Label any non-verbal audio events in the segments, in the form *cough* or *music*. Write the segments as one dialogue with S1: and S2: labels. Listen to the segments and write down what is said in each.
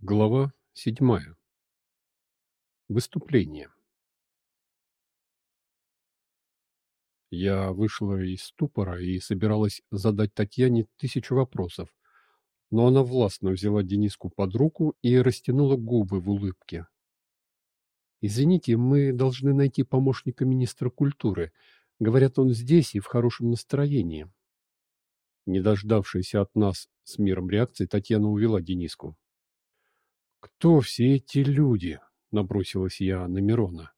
S1: Глава седьмая. Выступление. Я вышла из ступора и собиралась задать Татьяне тысячу вопросов, но она властно взяла Дениску под руку и растянула губы в улыбке. «Извините, мы должны найти помощника министра культуры. Говорят, он здесь и в хорошем настроении». Не дождавшаяся от нас с миром реакции, Татьяна увела Дениску. «Кто все эти люди?» — набросилась я на Мирона.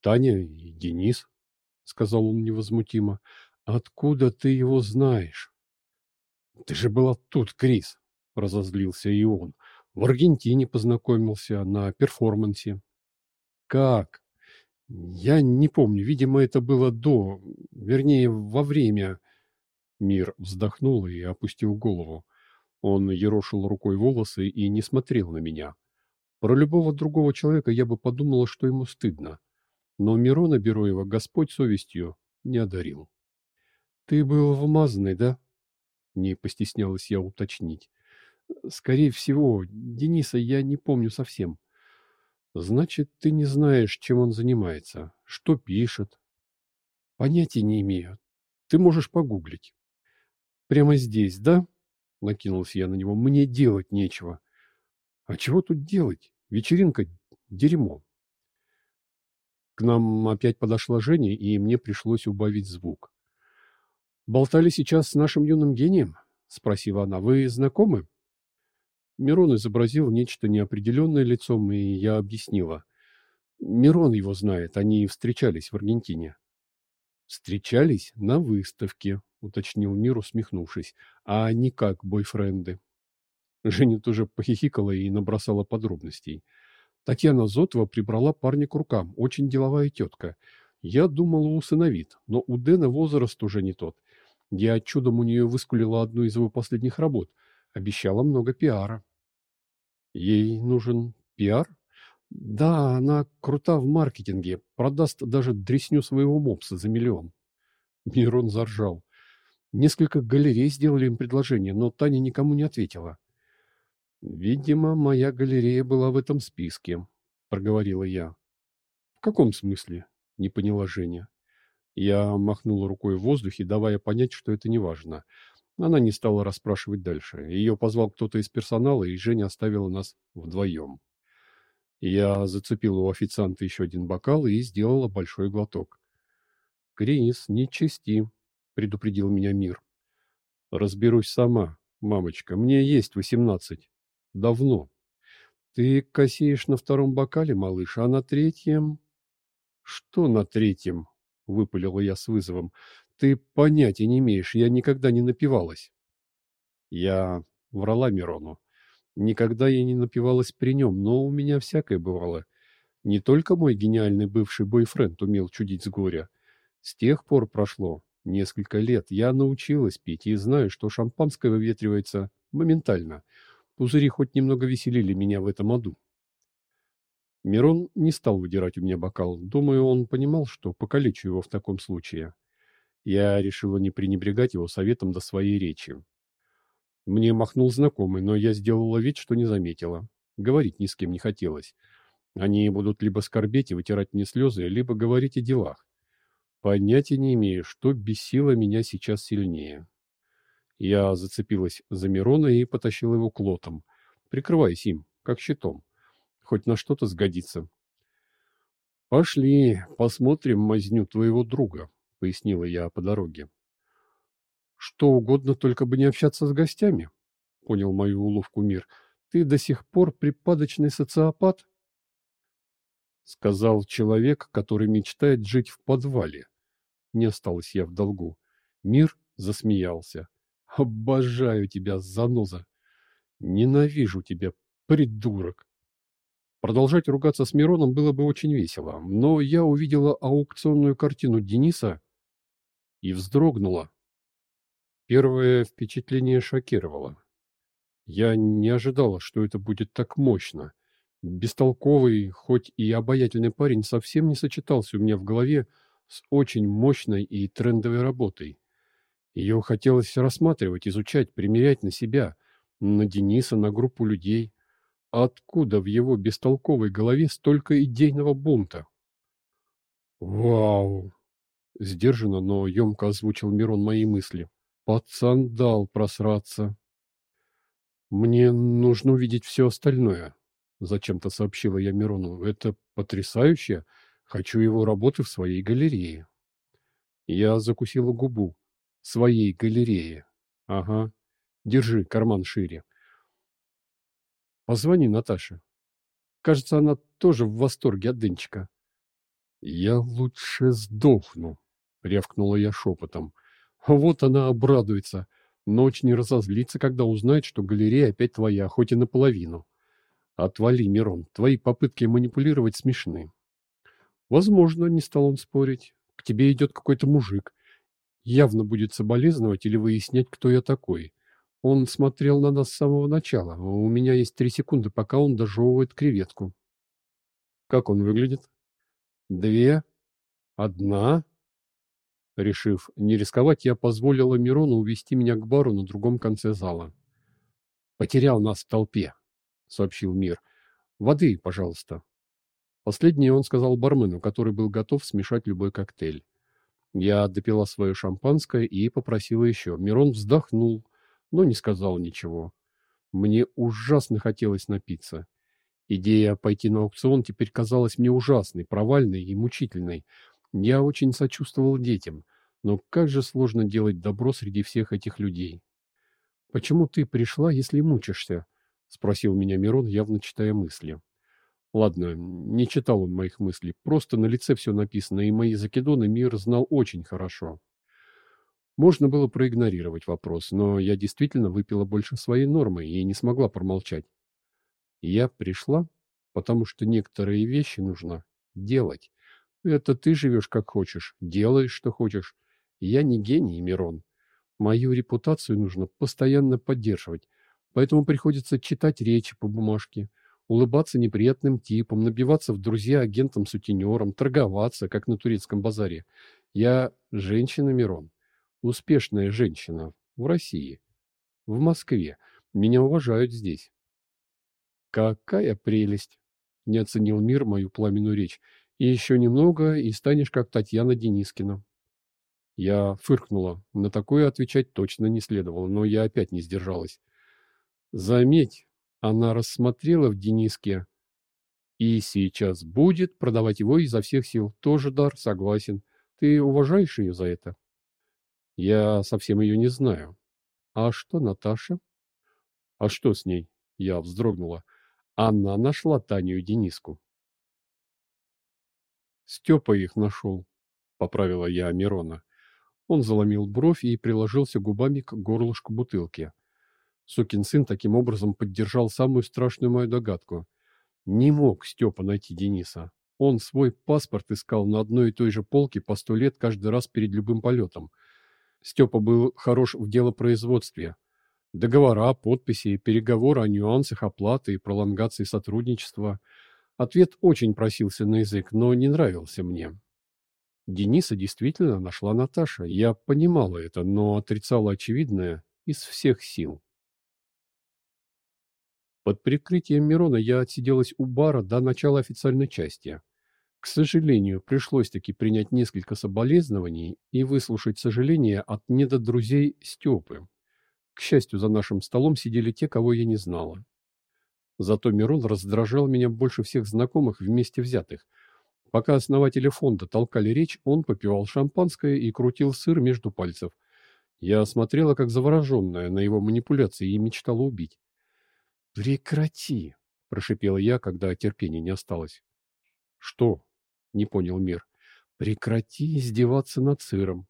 S1: «Таня и Денис», — сказал он невозмутимо. «Откуда ты его знаешь?» «Ты же была тут, Крис», — разозлился и он. «В Аргентине познакомился, на перформансе». «Как?» «Я не помню. Видимо, это было до, вернее, во время...» Мир вздохнул и опустил голову. Он ерошил рукой волосы и не смотрел на меня. Про любого другого человека я бы подумала, что ему стыдно. Но Мирона Бероева Господь совестью не одарил. «Ты был вмазанный, да?» Не постеснялась я уточнить. «Скорее всего, Дениса я не помню совсем». «Значит, ты не знаешь, чем он занимается, что пишет?» «Понятия не имею. Ты можешь погуглить». «Прямо здесь, да?» — накинулся я на него. «Мне делать нечего». «А чего тут делать? Вечеринка — дерьмо». К нам опять подошла Женя, и мне пришлось убавить звук. «Болтали сейчас с нашим юным гением?» — спросила она. «Вы знакомы?» Мирон изобразил нечто неопределенное лицом, и я объяснила. Мирон его знает, они встречались в Аргентине. «Встречались на выставке», — уточнил Мир, усмехнувшись, «а не как бойфренды». Женя тоже похихикала и набросала подробностей. Татьяна Зотова прибрала парня к рукам, очень деловая тетка. Я думала, усыновит, но у Дэна возраст уже не тот. Я чудом у нее выскулила одну из его последних работ. Обещала много пиара. Ей нужен пиар? Да, она крута в маркетинге, продаст даже дресню своего мопса за миллион. Мирон заржал. Несколько галерей сделали им предложение, но Таня никому не ответила. «Видимо, моя галерея была в этом списке», — проговорила я. «В каком смысле?» — не поняла Женя. Я махнула рукой в воздухе, давая понять, что это не важно. Она не стала расспрашивать дальше. Ее позвал кто-то из персонала, и Женя оставила нас вдвоем. Я зацепил у официанта еще один бокал и сделала большой глоток. «Крис, не чисти», — предупредил меня мир. «Разберусь сама, мамочка. Мне есть восемнадцать. Давно. Ты косеешь на втором бокале, малыш, а на третьем...» «Что на третьем?» — выпалила я с вызовом. «Ты понятия не имеешь, я никогда не напивалась». Я врала Мирону. Никогда я не напивалась при нем, но у меня всякое бывало. Не только мой гениальный бывший бойфренд умел чудить с горя. С тех пор прошло несколько лет. Я научилась пить и знаю, что шампанское выветривается моментально. Пузыри хоть немного веселили меня в этом аду. Мирон не стал выдирать у меня бокал. Думаю, он понимал, что покалечу его в таком случае. Я решила не пренебрегать его советом до своей речи. Мне махнул знакомый, но я сделала вид, что не заметила. Говорить ни с кем не хотелось. Они будут либо скорбеть и вытирать мне слезы, либо говорить о делах. Понятия не имею, что бесило меня сейчас сильнее. Я зацепилась за Мирона и потащила его к лотам, прикрываясь им, как щитом. Хоть на что-то сгодится. «Пошли, посмотрим мазню твоего друга», — пояснила я по дороге. Что угодно, только бы не общаться с гостями, — понял мою уловку мир. Ты до сих пор припадочный социопат? Сказал человек, который мечтает жить в подвале. Не осталась я в долгу. Мир засмеялся. Обожаю тебя, заноза. Ненавижу тебя, придурок. Продолжать ругаться с Мироном было бы очень весело, но я увидела аукционную картину Дениса и вздрогнула. Первое впечатление шокировало. Я не ожидала, что это будет так мощно. Бестолковый, хоть и обаятельный парень совсем не сочетался у меня в голове с очень мощной и трендовой работой. Ее хотелось рассматривать, изучать, примерять на себя, на Дениса, на группу людей. откуда в его бестолковой голове столько идейного бунта? «Вау!» — сдержанно, но емко озвучил Мирон мои мысли. «Пацан дал просраться». «Мне нужно увидеть все остальное», — зачем-то сообщила я Мирону. «Это потрясающе. Хочу его работы в своей галерее». Я закусила губу. «Своей галерее». «Ага. Держи, карман шире». «Позвони Наташе. Кажется, она тоже в восторге от Денчика». «Я лучше сдохну», — рявкнула я шепотом. «Вот она обрадуется» но очень разозлится, когда узнает, что галерея опять твоя, хоть и наполовину. Отвали, Мирон, твои попытки манипулировать смешны. Возможно, не стал он спорить. К тебе идет какой-то мужик. Явно будет соболезновать или выяснять, кто я такой. Он смотрел на нас с самого начала. У меня есть три секунды, пока он дожевывает креветку. Как он выглядит? Две? Одна? Решив не рисковать, я позволила Мирону увести меня к бару на другом конце зала. «Потерял нас в толпе», — сообщил Мир. «Воды, пожалуйста». Последнее он сказал бармену, который был готов смешать любой коктейль. Я допила свое шампанское и попросила еще. Мирон вздохнул, но не сказал ничего. Мне ужасно хотелось напиться. Идея пойти на аукцион теперь казалась мне ужасной, провальной и мучительной. Я очень сочувствовал детям, но как же сложно делать добро среди всех этих людей. «Почему ты пришла, если мучишься?» — спросил меня Мирон, явно читая мысли. Ладно, не читал он моих мыслей, просто на лице все написано, и мои закидоны мир знал очень хорошо. Можно было проигнорировать вопрос, но я действительно выпила больше своей нормы и не смогла промолчать. Я пришла, потому что некоторые вещи нужно делать. Это ты живешь как хочешь, делаешь, что хочешь. Я не гений, Мирон. Мою репутацию нужно постоянно поддерживать, поэтому приходится читать речи по бумажке, улыбаться неприятным типам, набиваться в друзья агентам-сутенерам, торговаться, как на турецком базаре. Я женщина, Мирон. Успешная женщина. В России. В Москве. Меня уважают здесь. Какая прелесть! Не оценил мир мою пламенную речь. И еще немного, и станешь как Татьяна Денискина. Я фыркнула. На такое отвечать точно не следовало, но я опять не сдержалась. Заметь, она рассмотрела в Дениске и сейчас будет продавать его изо всех сил. Тоже дар, согласен. Ты уважаешь ее за это? Я совсем ее не знаю. А что Наташа? А что с ней? Я вздрогнула. Она нашла Таню и Дениску. Степа их нашел, поправила я Мирона. Он заломил бровь и приложился губами к горлышку бутылки. Сукин сын таким образом поддержал самую страшную мою догадку. Не мог Степа найти Дениса. Он свой паспорт искал на одной и той же полке по сто лет каждый раз перед любым полетом. Степа был хорош в делопроизводстве. Договора, подписи, переговоры о нюансах оплаты и пролонгации сотрудничества – Ответ очень просился на язык, но не нравился мне. Дениса действительно нашла Наташа. Я понимала это, но отрицала очевидное из всех сил. Под прикрытием Мирона я отсиделась у бара до начала официальной части. К сожалению, пришлось таки принять несколько соболезнований и выслушать сожаления от недодрузей Степы. К счастью, за нашим столом сидели те, кого я не знала. Зато Мирон раздражал меня больше всех знакомых вместе взятых. Пока основатели фонда толкали речь, он попивал шампанское и крутил сыр между пальцев. Я смотрела, как завороженная, на его манипуляции и мечтала убить. «Прекрати!» — прошипела я, когда терпения не осталось. «Что?» — не понял мир. «Прекрати издеваться над сыром».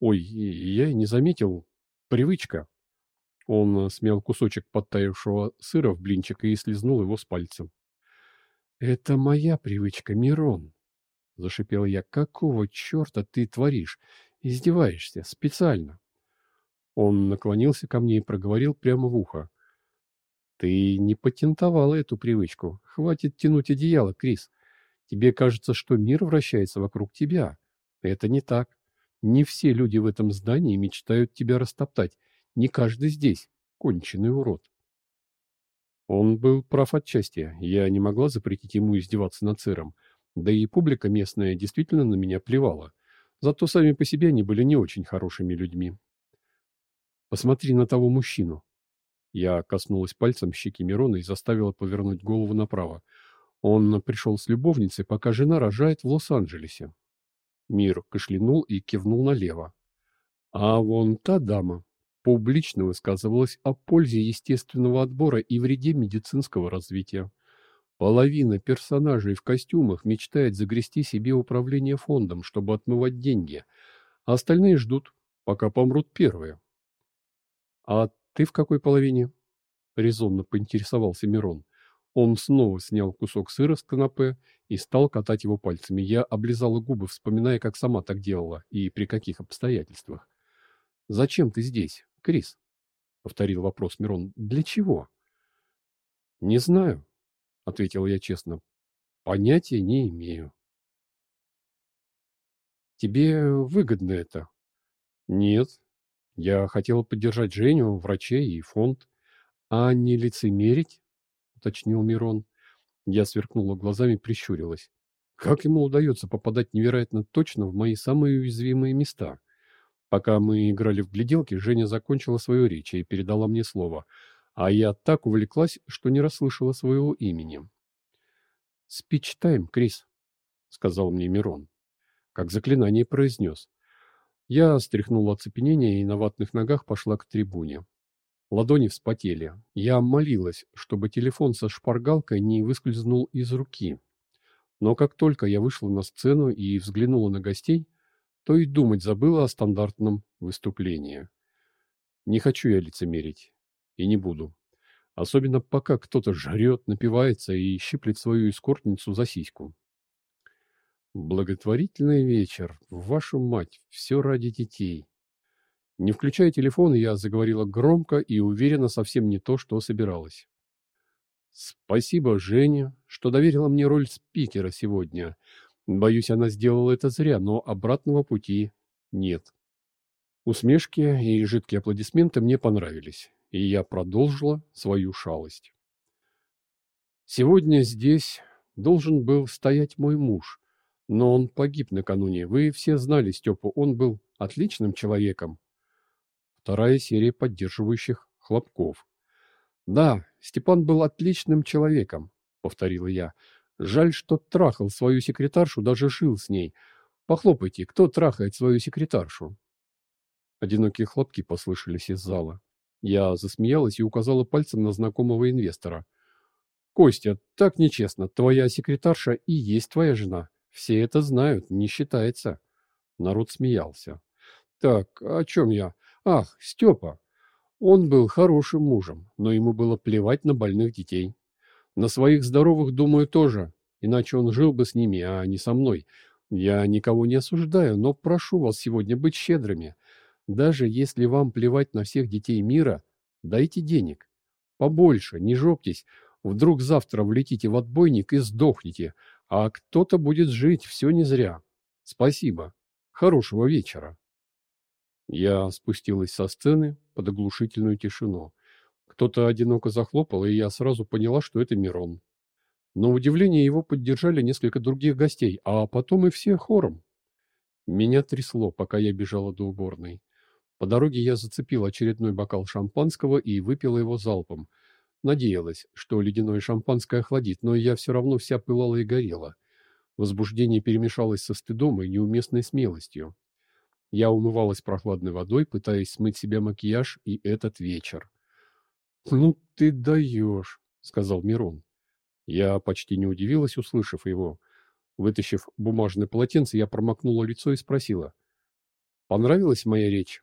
S1: «Ой, я и не заметил. Привычка». Он смел кусочек подтаявшего сыра в блинчик и слезнул его с пальцем. «Это моя привычка, Мирон!» — зашипел я. «Какого черта ты творишь? Издеваешься? Специально!» Он наклонился ко мне и проговорил прямо в ухо. «Ты не патентовала эту привычку. Хватит тянуть одеяло, Крис. Тебе кажется, что мир вращается вокруг тебя. Это не так. Не все люди в этом здании мечтают тебя растоптать. Не каждый здесь конченый урод. Он был прав отчасти. Я не могла запретить ему издеваться над сыром. Да и публика местная действительно на меня плевала. Зато сами по себе они были не очень хорошими людьми. «Посмотри на того мужчину». Я коснулась пальцем щеки Мирона и заставила повернуть голову направо. Он пришел с любовницей, пока жена рожает в Лос-Анджелесе. Мир кашлянул и кивнул налево. А вон та дама публично высказывалась о пользе естественного отбора и вреде медицинского развития. Половина персонажей в костюмах мечтает загрести себе управление фондом, чтобы отмывать деньги, а остальные ждут, пока помрут первые. «А ты в какой половине?» — резонно поинтересовался Мирон. Он снова снял кусок сыра с канапе и стал катать его пальцами. Я облизала губы, вспоминая, как сама так делала и при каких обстоятельствах. «Зачем ты здесь, Крис?» — повторил вопрос Мирон. «Для чего?» «Не знаю», — ответил я честно. «Понятия не имею». «Тебе выгодно это?» «Нет. Я хотел поддержать Женю, врачей и фонд. А не лицемерить?» — уточнил Мирон. Я сверкнула глазами, прищурилась. «Как ему удается попадать невероятно точно в мои самые уязвимые места?» Пока мы играли в гляделки, Женя закончила свою речь и передала мне слово, а я так увлеклась, что не расслышала своего имени. «Спич-тайм, Крис», — сказал мне Мирон. Как заклинание произнес. Я стряхнула оцепенение и на ватных ногах пошла к трибуне. Ладони вспотели. Я молилась, чтобы телефон со шпаргалкой не выскользнул из руки. Но как только я вышла на сцену и взглянула на гостей, то и думать забыла о стандартном выступлении. Не хочу я лицемерить. И не буду. Особенно пока кто-то жрет, напивается и щиплет свою эскортницу за сиську. Благотворительный вечер. Вашу мать, все ради детей. Не включая телефон, я заговорила громко и уверенно совсем не то, что собиралась. Спасибо Жене, что доверила мне роль спикера сегодня. Боюсь, она сделала это зря, но обратного пути нет. Усмешки и жидкие аплодисменты мне понравились, и я продолжила свою шалость. Сегодня здесь должен был стоять мой муж, но он погиб накануне. Вы все знали Степу, он был отличным человеком. Вторая серия поддерживающих хлопков. Да, Степан был отличным человеком, повторила я. Жаль, что трахал свою секретаршу, даже жил с ней. Похлопайте, кто трахает свою секретаршу?» Одинокие хлопки послышались из зала. Я засмеялась и указала пальцем на знакомого инвестора. «Костя, так нечестно. Твоя секретарша и есть твоя жена. Все это знают, не считается». Народ смеялся. «Так, о чем я? Ах, Степа. Он был хорошим мужем, но ему было плевать на больных детей. На своих здоровых думаю тоже, иначе он жил бы с ними, а не со мной. Я никого не осуждаю, но прошу вас сегодня быть щедрыми. Даже если вам плевать на всех детей мира, дайте денег. Побольше, не жопьтесь. Вдруг завтра влетите в отбойник и сдохнете, а кто-то будет жить, все не зря. Спасибо. Хорошего вечера. Я спустилась со сцены под оглушительную тишину. Кто-то одиноко захлопал, и я сразу поняла, что это Мирон. Но удивление его поддержали несколько других гостей, а потом и все хором. Меня трясло, пока я бежала до уборной. По дороге я зацепил очередной бокал шампанского и выпила его залпом. Надеялась, что ледяное шампанское охладит, но я все равно вся пылала и горела. Возбуждение перемешалось со стыдом и неуместной смелостью. Я умывалась прохладной водой, пытаясь смыть себе макияж и этот вечер. «Ну ты даешь», — сказал Мирон. Я почти не удивилась, услышав его. Вытащив бумажное полотенце, я промокнула лицо и спросила. «Понравилась моя речь?»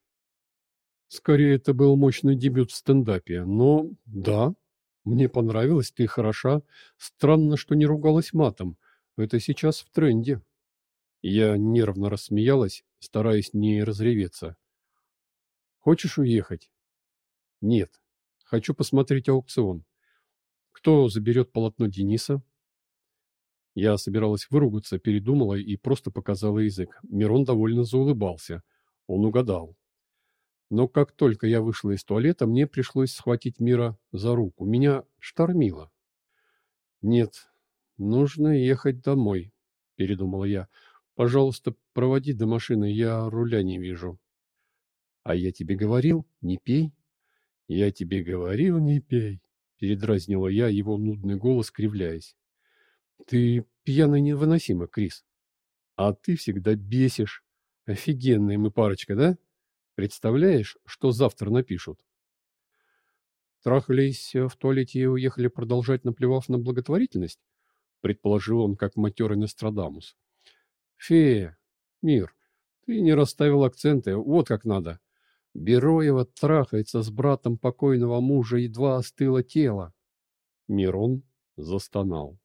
S1: «Скорее, это был мощный дебют в стендапе, но да, мне понравилось, ты хороша. Странно, что не ругалась матом. Это сейчас в тренде». Я нервно рассмеялась, стараясь не разреветься. «Хочешь уехать?» «Нет, Хочу посмотреть аукцион. Кто заберет полотно Дениса? Я собиралась выругаться, передумала и просто показала язык. Мирон довольно заулыбался. Он угадал. Но как только я вышла из туалета, мне пришлось схватить Мира за руку. Меня штормило. «Нет, нужно ехать домой», — передумала я. «Пожалуйста, проводи до машины, я руля не вижу». «А я тебе говорил, не пей?» «Я тебе говорил, не пей», — передразнила я его нудный голос, кривляясь. «Ты пьяный невыносимо, Крис. А ты всегда бесишь. Офигенная мы парочка, да? Представляешь, что завтра напишут?» Трахались в туалете и уехали продолжать, наплевав на благотворительность? Предположил он, как матерый Нострадамус. Фея, мир, ты не расставил акценты, вот как надо. Бероева трахается с братом покойного мужа, едва остыло тело. Мирон застонал.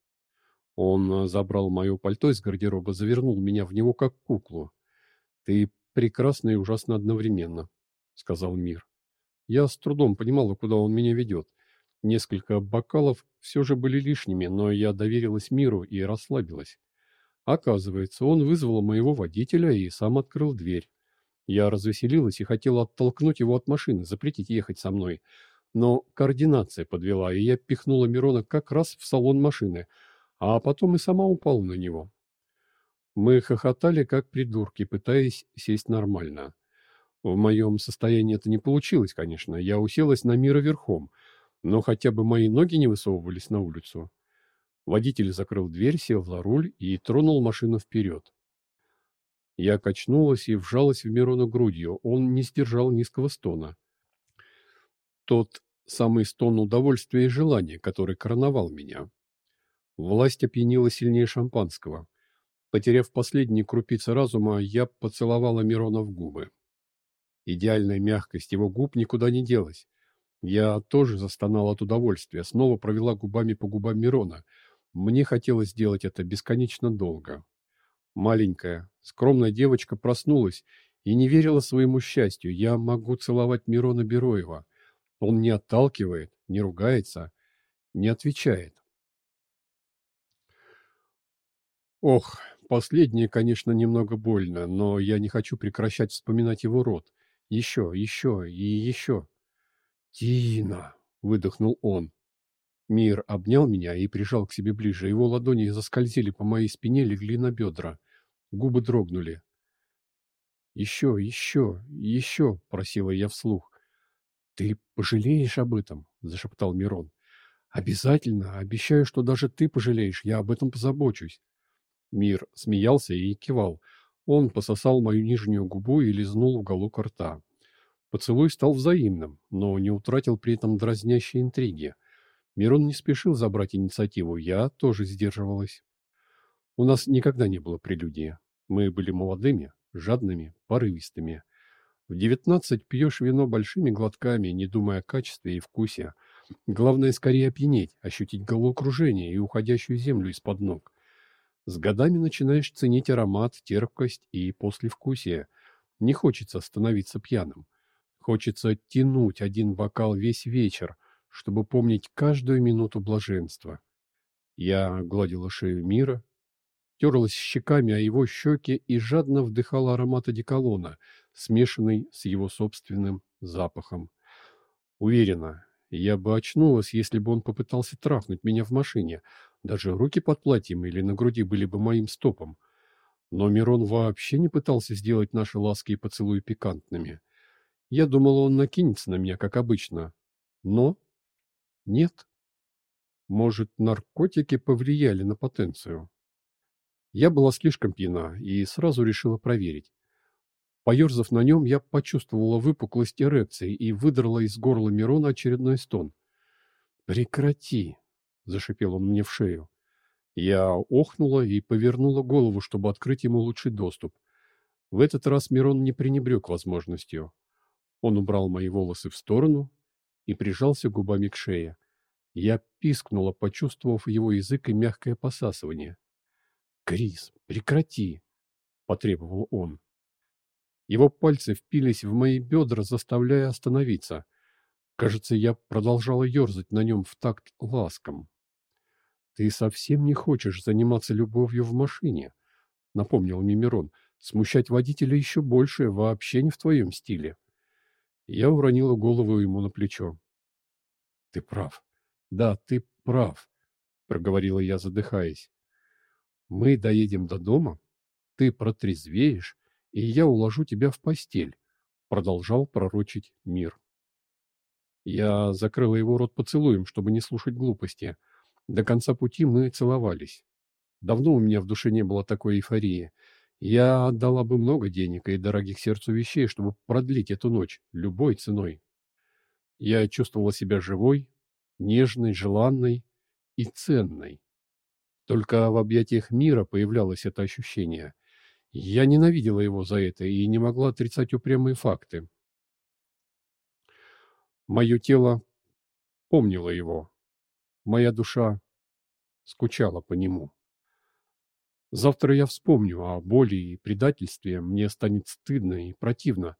S1: Он забрал мое пальто из гардероба, завернул меня в него, как куклу. «Ты прекрасна и ужасно одновременно», — сказал Мир. Я с трудом понимала, куда он меня ведет. Несколько бокалов все же были лишними, но я доверилась миру и расслабилась. Оказывается, он вызвал моего водителя и сам открыл дверь. Я развеселилась и хотела оттолкнуть его от машины, запретить ехать со мной. Но координация подвела, и я пихнула Мирона как раз в салон машины, а потом и сама упала на него. Мы хохотали, как придурки, пытаясь сесть нормально. В моем состоянии это не получилось, конечно. Я уселась на мира верхом, но хотя бы мои ноги не высовывались на улицу. Водитель закрыл дверь, сел за руль и тронул машину вперед. Я качнулась и вжалась в Мирона грудью. Он не сдержал низкого стона. Тот самый стон удовольствия и желания, который короновал меня. Власть опьянила сильнее шампанского. Потеряв последние крупицы разума, я поцеловала Мирона в губы. Идеальная мягкость его губ никуда не делась. Я тоже застонал от удовольствия, снова провела губами по губам Мирона. Мне хотелось сделать это бесконечно долго. Маленькая, скромная девочка проснулась и не верила своему счастью. Я могу целовать Мирона Бероева. Он не отталкивает, не ругается, не отвечает. Ох, последнее, конечно, немного больно, но я не хочу прекращать вспоминать его рот. Еще, еще и еще. «Тина!» — выдохнул он. Мир обнял меня и прижал к себе ближе. Его ладони заскользили по моей спине, легли на бедра. Губы дрогнули. «Еще, еще, еще!» — просила я вслух. «Ты пожалеешь об этом?» — зашептал Мирон. «Обязательно. Обещаю, что даже ты пожалеешь. Я об этом позабочусь». Мир смеялся и кивал. Он пососал мою нижнюю губу и лизнул уголок рта. Поцелуй стал взаимным, но не утратил при этом дразнящей интриги. Мирон не спешил забрать инициативу, я тоже сдерживалась. У нас никогда не было прелюдии. Мы были молодыми, жадными, порывистыми. В девятнадцать пьешь вино большими глотками, не думая о качестве и вкусе. Главное скорее опьянеть, ощутить головокружение и уходящую землю из-под ног. С годами начинаешь ценить аромат, терпкость и послевкусие. Не хочется становиться пьяным. Хочется тянуть один бокал весь вечер, чтобы помнить каждую минуту блаженства. Я гладила шею мира, терлась щеками о его щеки и жадно вдыхала аромат одеколона, смешанный с его собственным запахом. Уверена, я бы очнулась, если бы он попытался трахнуть меня в машине, даже руки под платьем или на груди были бы моим стопом. Но Мирон вообще не пытался сделать наши ласки и поцелуи пикантными. Я думала, он накинется на меня, как обычно. Но нет. Может, наркотики повлияли на потенцию? Я была слишком пьяна и сразу решила проверить. Поерзав на нем, я почувствовала выпуклость эрекции и выдрала из горла Мирона очередной стон. «Прекрати!» — зашипел он мне в шею. Я охнула и повернула голову, чтобы открыть ему лучший доступ. В этот раз Мирон не пренебрег возможностью. Он убрал мои волосы в сторону и прижался губами к шее. Я пискнула, почувствовав его язык и мягкое посасывание. «Крис, прекрати!» — потребовал он. Его пальцы впились в мои бедра, заставляя остановиться. Кажется, я продолжала ерзать на нем в такт ласком. «Ты совсем не хочешь заниматься любовью в машине», — напомнил мне Мирон. «Смущать водителя еще больше, вообще не в твоем стиле». Я уронила голову ему на плечо. «Ты прав. Да, ты прав», — проговорила я, задыхаясь. «Мы доедем до дома, ты протрезвеешь, и я уложу тебя в постель», — продолжал пророчить мир. Я закрыла его рот поцелуем, чтобы не слушать глупости. До конца пути мы целовались. Давно у меня в душе не было такой эйфории. Я отдала бы много денег и дорогих сердцу вещей, чтобы продлить эту ночь любой ценой. Я чувствовала себя живой, нежной, желанной и ценной. Только в объятиях мира появлялось это ощущение. Я ненавидела его за это и не могла отрицать упрямые факты. Мое тело помнило его. Моя душа скучала по нему. Завтра я вспомню о боли и предательстве, мне станет стыдно и противно.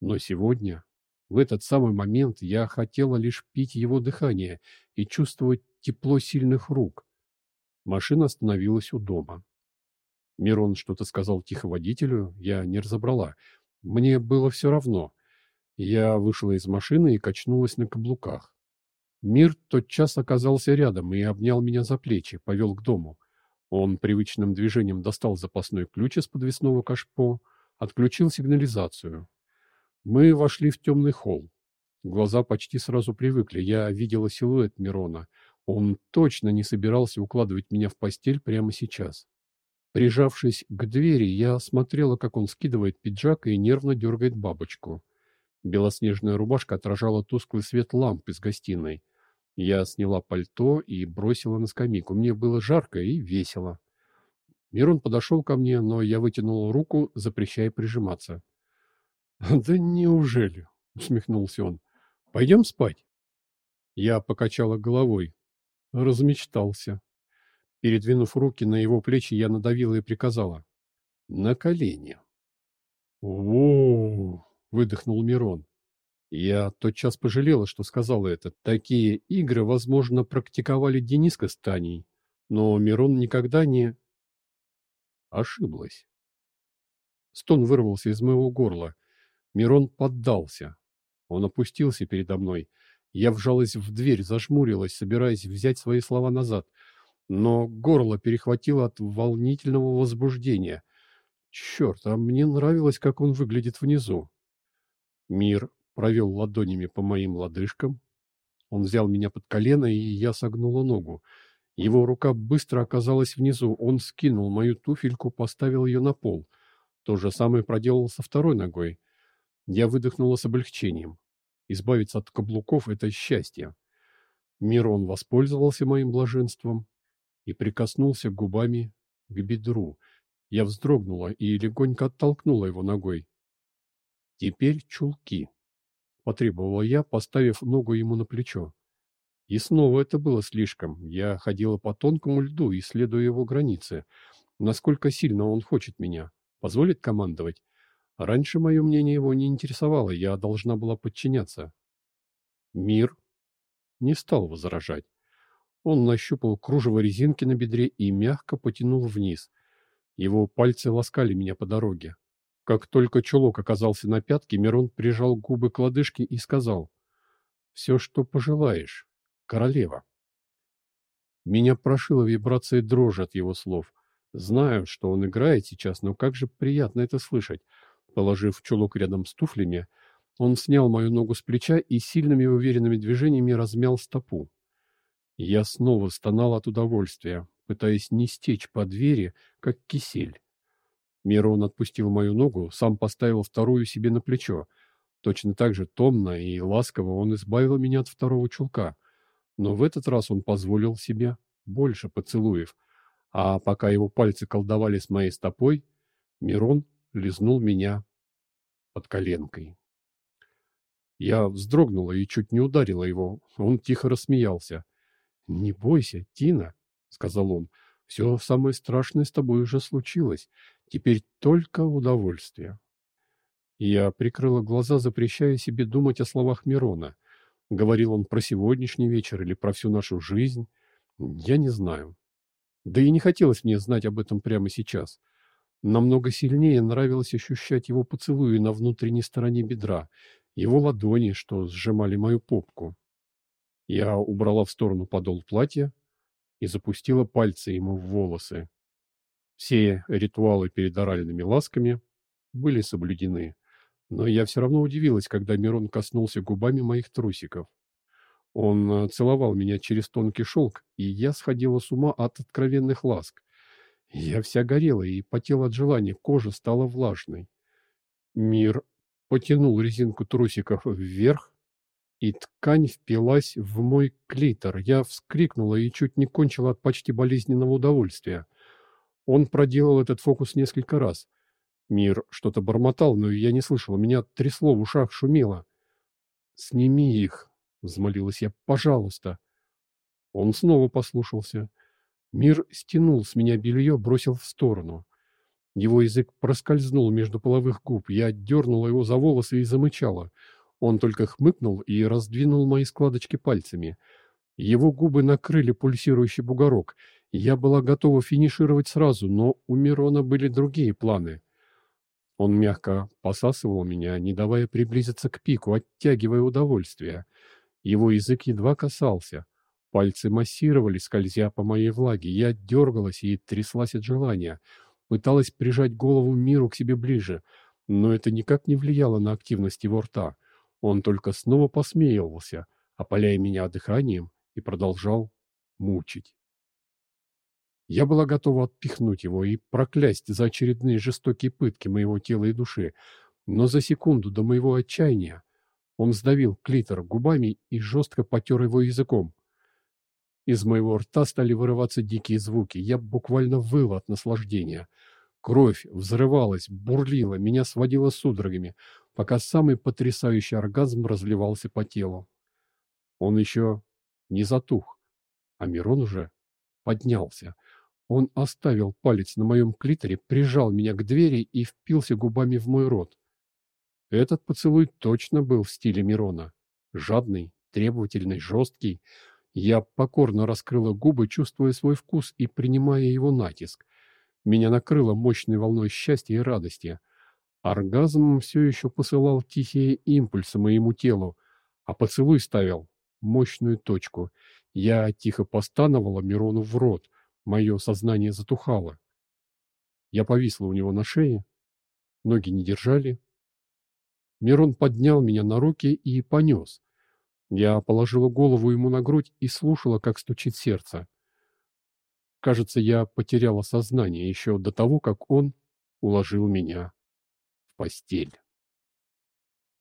S1: Но сегодня, в этот самый момент, я хотела лишь пить его дыхание и чувствовать тепло сильных рук. Машина остановилась у дома. Мирон что-то сказал тихо водителю, я не разобрала. Мне было все равно. Я вышла из машины и качнулась на каблуках. Мир тотчас оказался рядом и обнял меня за плечи, повел к дому. Он привычным движением достал запасной ключ из подвесного кашпо, отключил сигнализацию. Мы вошли в темный холл. Глаза почти сразу привыкли. Я видела силуэт Мирона. Он точно не собирался укладывать меня в постель прямо сейчас. Прижавшись к двери, я смотрела, как он скидывает пиджак и нервно дергает бабочку. Белоснежная рубашка отражала тусклый свет ламп из гостиной. Я сняла пальто и бросила на скамейку. Мне было жарко и весело. Мирон подошел ко мне, но я вытянул руку, запрещая прижиматься. *laughs* «Да неужели?» — усмехнулся он. «Пойдем спать?» Я покачала головой. Размечтался. Передвинув руки на его плечи, я надавила и приказала. «На колени». «О-о-о!» — выдохнул Мирон. Я тотчас пожалела, что сказала это. Такие игры, возможно, практиковали Дениска с Таней, но Мирон никогда не... Ошиблась. Стон вырвался из моего горла. Мирон поддался. Он опустился передо мной. Я вжалась в дверь, зажмурилась, собираясь взять свои слова назад. Но горло перехватило от волнительного возбуждения. Черт, а мне нравилось, как он выглядит внизу. Мир провел ладонями по моим лодыжкам. Он взял меня под колено, и я согнула ногу. Его рука быстро оказалась внизу. Он скинул мою туфельку, поставил ее на пол. То же самое проделал со второй ногой. Я выдохнула с облегчением. Избавиться от каблуков — это счастье. Мирон воспользовался моим блаженством и прикоснулся губами к бедру. Я вздрогнула и легонько оттолкнула его ногой. Теперь чулки. — потребовала я, поставив ногу ему на плечо. И снова это было слишком. Я ходила по тонкому льду, исследуя его границы. Насколько сильно он хочет меня? Позволит командовать? Раньше мое мнение его не интересовало, я должна была подчиняться. Мир не стал возражать. Он нащупал кружево резинки на бедре и мягко потянул вниз. Его пальцы ласкали меня по дороге. Как только чулок оказался на пятке, Мирон прижал губы к лодыжке и сказал «Все, что пожелаешь, королева». Меня прошила вибрация дрожи от его слов. Знаю, что он играет сейчас, но как же приятно это слышать. Положив чулок рядом с туфлями, он снял мою ногу с плеча и сильными уверенными движениями размял стопу. Я снова стонал от удовольствия, пытаясь не стечь по двери, как кисель. Мирон отпустил мою ногу, сам поставил вторую себе на плечо. Точно так же томно и ласково он избавил меня от второго чулка. Но в этот раз он позволил себе больше поцелуев. А пока его пальцы колдовали с моей стопой, Мирон лизнул меня под коленкой. Я вздрогнула и чуть не ударила его. Он тихо рассмеялся. «Не бойся, Тина», — сказал он, — «все самое страшное с тобой уже случилось. Теперь только удовольствие. Я прикрыла глаза, запрещая себе думать о словах Мирона. Говорил он про сегодняшний вечер или про всю нашу жизнь. Я не знаю. Да и не хотелось мне знать об этом прямо сейчас. Намного сильнее нравилось ощущать его поцелуи на внутренней стороне бедра. его ладони, что сжимали мою попку. Я убрала в сторону подол платья и запустила пальцы ему в волосы. Все ритуалы перед оральными ласками были соблюдены, но я все равно удивилась, когда Мирон коснулся губами моих трусиков. Он э, целовал меня через тонкий шелк, и я сходила с ума от откровенных ласк. Я вся горела и потела от желания, кожа стала влажной. Мир потянул резинку трусиков вверх, и ткань впилась в мой клитор. Я вскрикнула и чуть не кончила от почти болезненного удовольствия. Он проделал этот фокус несколько раз. Мир что-то бормотал, но я не слышала. Меня трясло, в ушах шумело. «Сними их!» — взмолилась я. «Пожалуйста!» Он снова послушался. Мир стянул с меня белье, бросил в сторону. Его язык проскользнул между половых губ. Я дернула его за волосы и замычала. Он только хмыкнул и раздвинул мои складочки пальцами. Его губы накрыли пульсирующий бугорок. Я была готова финишировать сразу, но у Мирона были другие планы. Он мягко посасывал меня, не давая приблизиться к пику, оттягивая удовольствие. Его язык едва касался. Пальцы массировали, скользя по моей влаге. Я дергалась и тряслась от желания. Пыталась прижать голову миру к себе ближе, но это никак не влияло на активность его рта. Он только снова посмеивался, опаляя меня дыханием, и продолжал мучить. Я была готова отпихнуть его и проклясть за очередные жестокие пытки моего тела и души, но за секунду до моего отчаяния он сдавил клитор губами и жестко потер его языком. Из моего рта стали вырываться дикие звуки. Я буквально выла от наслаждения. Кровь взрывалась, бурлила, меня сводило судорогами, пока самый потрясающий оргазм разливался по телу. Он еще не затух, а Мирон уже поднялся. Он оставил палец на моем клиторе, прижал меня к двери и впился губами в мой рот. Этот поцелуй точно был в стиле Мирона. Жадный, требовательный, жесткий. Я покорно раскрыла губы, чувствуя свой вкус и принимая его натиск. Меня накрыло мощной волной счастья и радости. Оргазм все еще посылал тихие импульсы моему телу, а поцелуй ставил мощную точку. Я тихо постановала Мирону в рот. Мое сознание затухало. Я повисла у него на шее. Ноги не держали. Мирон поднял меня на руки и понес. Я положила голову ему на грудь и слушала, как стучит сердце. Кажется, я потеряла сознание еще до того, как он уложил меня в постель.